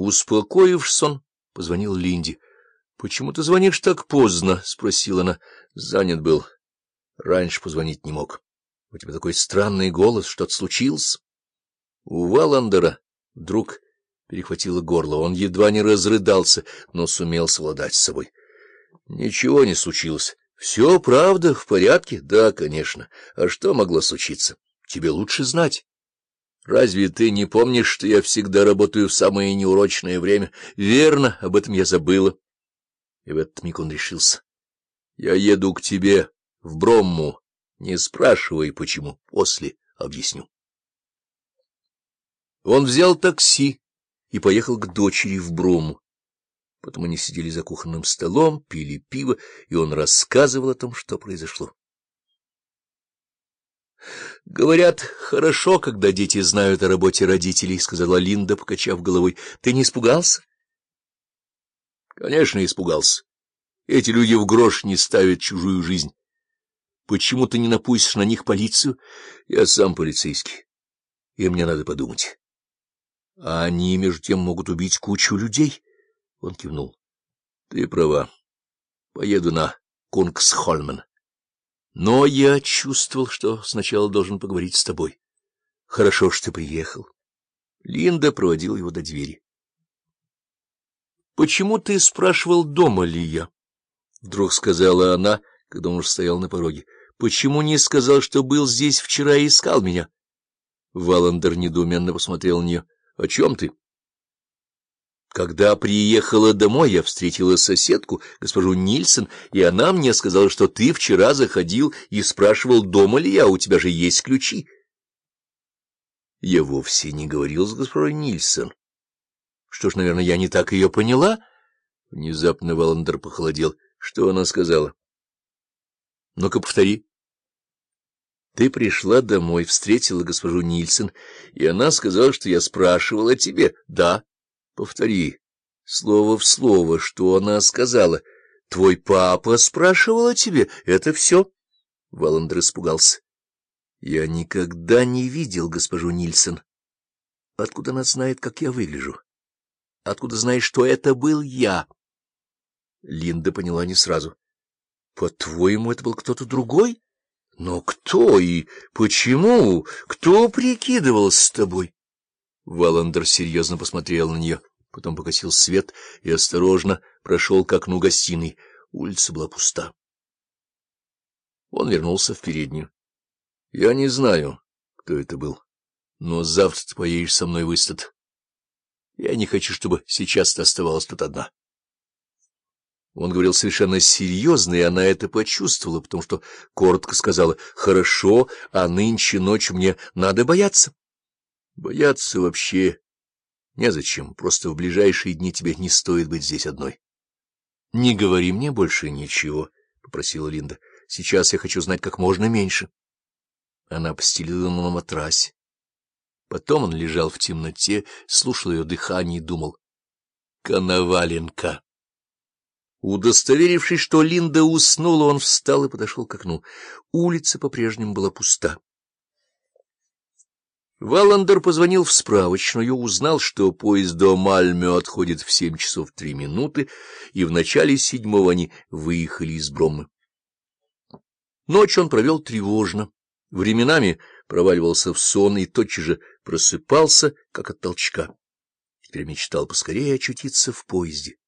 Успокоившись, он позвонил Линде. — Почему ты звонишь так поздно? — спросила она. — Занят был. Раньше позвонить не мог. У тебя такой странный голос, что-то случилось? У Валандера вдруг перехватило горло. Он едва не разрыдался, но сумел совладать с собой. — Ничего не случилось. — Все правда, в порядке? — Да, конечно. А что могло случиться? Тебе лучше знать. Разве ты не помнишь, что я всегда работаю в самое неурочное время? Верно, об этом я забыла. И в этот миг он решился. Я еду к тебе в Бромму. Не спрашивай, почему. После объясню. Он взял такси и поехал к дочери в Бромму. Потом они сидели за кухонным столом, пили пиво, и он рассказывал о том, что произошло. — Говорят, хорошо, когда дети знают о работе родителей, — сказала Линда, покачав головой. — Ты не испугался? — Конечно, испугался. Эти люди в грош не ставят чужую жизнь. Почему ты не напустишь на них полицию? Я сам полицейский, и мне надо подумать. А они, между тем, могут убить кучу людей. Он кивнул. — Ты права. Поеду на Кунгсхольмен. Но я чувствовал, что сначала должен поговорить с тобой. Хорошо, что ты приехал. Линда проводила его до двери. — Почему ты спрашивал, дома ли я? — вдруг сказала она, когда он уже стоял на пороге. — Почему не сказал, что был здесь вчера и искал меня? Валандер недоуменно посмотрел на нее. — О чем ты? Когда приехала домой, я встретила соседку, госпожу Нильсон, и она мне сказала, что ты вчера заходил и спрашивал, дома ли я, у тебя же есть ключи. Я вовсе не говорил с госпожой Нильсон. Что ж, наверное, я не так ее поняла? Внезапно Валандер похолодел. Что она сказала? Ну-ка, повтори. Ты пришла домой, встретила госпожу Нильсон, и она сказала, что я спрашивал о тебе. Да. Повтори, слово в слово, что она сказала. Твой папа спрашивал о тебе, это все? Валандер испугался. Я никогда не видел госпожу Нильсон. Откуда она знает, как я выгляжу? Откуда знает, что это был я? Линда поняла не сразу. По-твоему, это был кто-то другой? Но кто и почему? Кто прикидывался с тобой? Валандер серьезно посмотрел на нее потом погасил свет и осторожно прошел к окну гостиной. Улица была пуста. Он вернулся в переднюю. — Я не знаю, кто это был, но завтра ты поедешь со мной в Истат. Я не хочу, чтобы сейчас ты оставалась тут одна. Он говорил совершенно серьезно, и она это почувствовала, потому что коротко сказала «Хорошо, а нынче ночью мне надо бояться». Бояться вообще Незачем, просто в ближайшие дни тебе не стоит быть здесь одной. — Не говори мне больше ничего, — попросила Линда. — Сейчас я хочу знать как можно меньше. Она постелила ему на матрасе. Потом он лежал в темноте, слушал ее дыхание и думал. — Коноваленко! Удостоверившись, что Линда уснула, он встал и подошел к окну. Улица по-прежнему была пуста. Валандер позвонил в справочную, узнал, что поезд до Мальмё отходит в семь часов три минуты, и в начале седьмого они выехали из Броммы. Ночь он провел тревожно, временами проваливался в сон и тотчас же просыпался, как от толчка. Теперь мечтал поскорее очутиться в поезде.